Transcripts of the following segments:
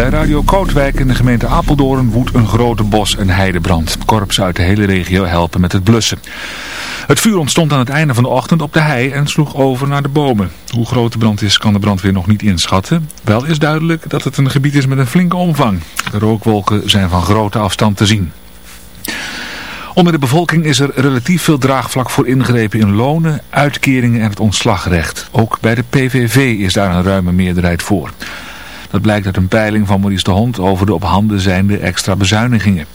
Bij Radio Kootwijk in de gemeente Apeldoorn woedt een grote bos- en heidebrand. Korps uit de hele regio helpen met het blussen. Het vuur ontstond aan het einde van de ochtend op de hei en sloeg over naar de bomen. Hoe groot de brand is kan de brandweer nog niet inschatten. Wel is duidelijk dat het een gebied is met een flinke omvang. De rookwolken zijn van grote afstand te zien. Onder de bevolking is er relatief veel draagvlak voor ingrepen in lonen, uitkeringen en het ontslagrecht. Ook bij de PVV is daar een ruime meerderheid voor. Dat blijkt uit een peiling van Maurice de Hond over de op handen zijnde extra bezuinigingen.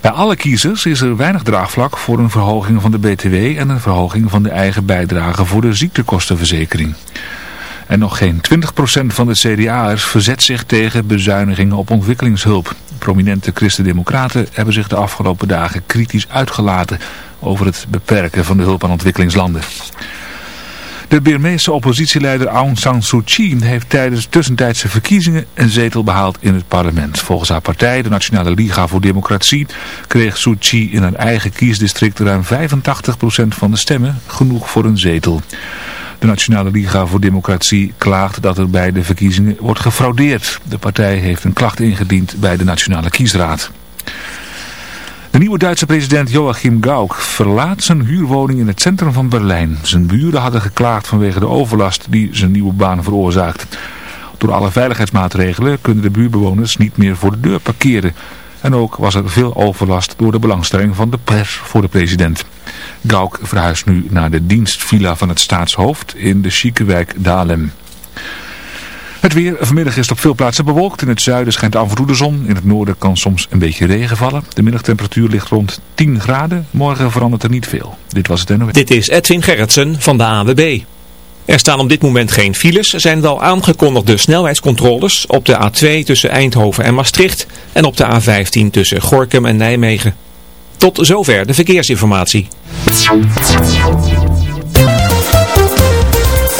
Bij alle kiezers is er weinig draagvlak voor een verhoging van de BTW en een verhoging van de eigen bijdrage voor de ziektekostenverzekering. En nog geen 20% van de CDA'ers verzet zich tegen bezuinigingen op ontwikkelingshulp. Prominente christendemocraten hebben zich de afgelopen dagen kritisch uitgelaten over het beperken van de hulp aan ontwikkelingslanden. De Birmeese oppositieleider Aung San Suu Kyi heeft tijdens tussentijdse verkiezingen een zetel behaald in het parlement. Volgens haar partij, de Nationale Liga voor Democratie, kreeg Suu Kyi in haar eigen kiesdistrict ruim 85% van de stemmen, genoeg voor een zetel. De Nationale Liga voor Democratie klaagt dat er bij de verkiezingen wordt gefraudeerd. De partij heeft een klacht ingediend bij de Nationale Kiesraad. De nieuwe Duitse president Joachim Gauck verlaat zijn huurwoning in het centrum van Berlijn. Zijn buren hadden geklaagd vanwege de overlast die zijn nieuwe baan veroorzaakt. Door alle veiligheidsmaatregelen kunnen de buurbewoners niet meer voor de deur parkeren. En ook was er veel overlast door de belangstelling van de pers voor de president. Gauck verhuist nu naar de dienstvilla van het staatshoofd in de chique wijk. Het weer. Vanmiddag is op veel plaatsen bewolkt. In het zuiden schijnt af en toe de zon. In het noorden kan soms een beetje regen vallen. De middagtemperatuur ligt rond 10 graden. Morgen verandert er niet veel. Dit was het NOW. Dit is Edwin Gerritsen van de AWB. Er staan op dit moment geen files. Zijn wel aangekondigde snelheidscontroles op de A2 tussen Eindhoven en Maastricht. En op de A15 tussen Gorkum en Nijmegen. Tot zover de verkeersinformatie.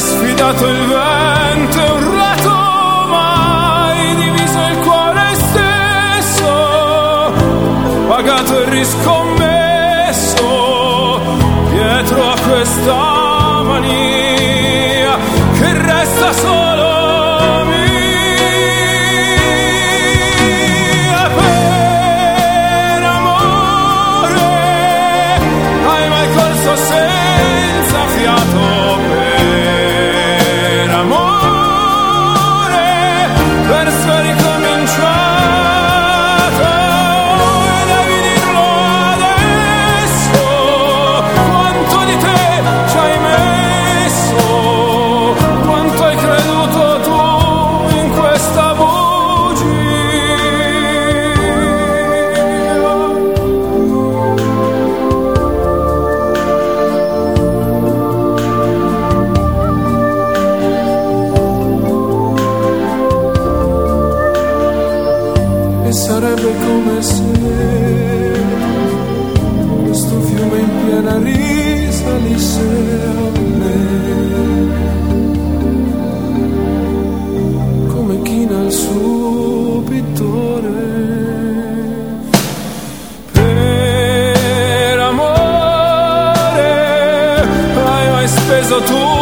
sfidato il vento e urlato mai diviso il cuore stesso pagato e riscommesso dietro a questa fiume in piena risalisse a me come china il suo pittore. Per amore hai mai speso tutto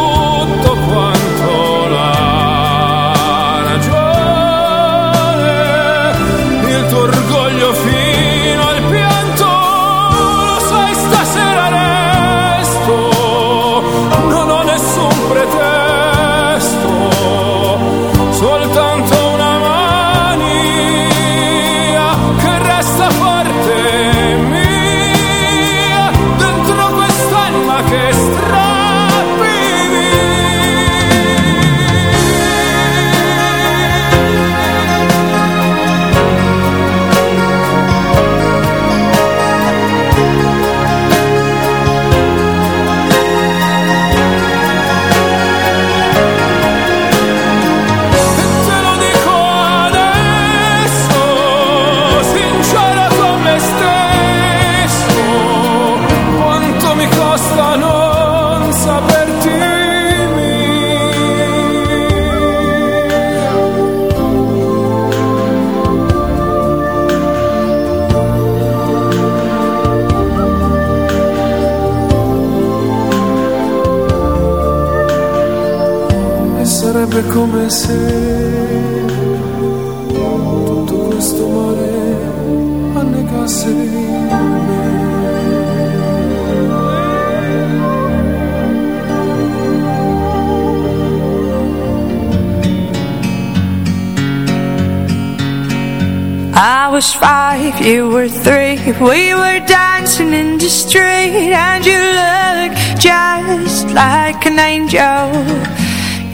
I was five, you were three. We were dancing in the street And you looked just like an angel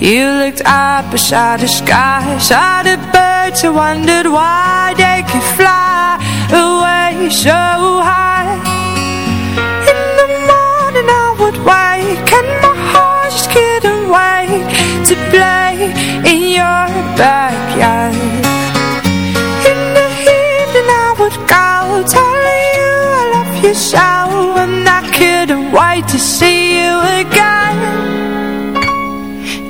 You looked up beside the sky Saw the birds and wondered why they could fly away so high. In the morning I would wake And my heart just couldn't wait To play in your backyard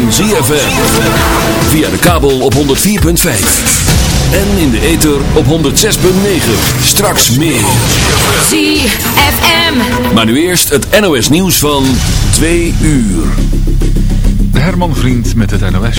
van ZFM. Via de kabel op 104.5. En in de ether op 106.9. Straks meer. ZFM. Maar nu eerst het NOS nieuws van 2 uur. De Herman Vriend met het NOS.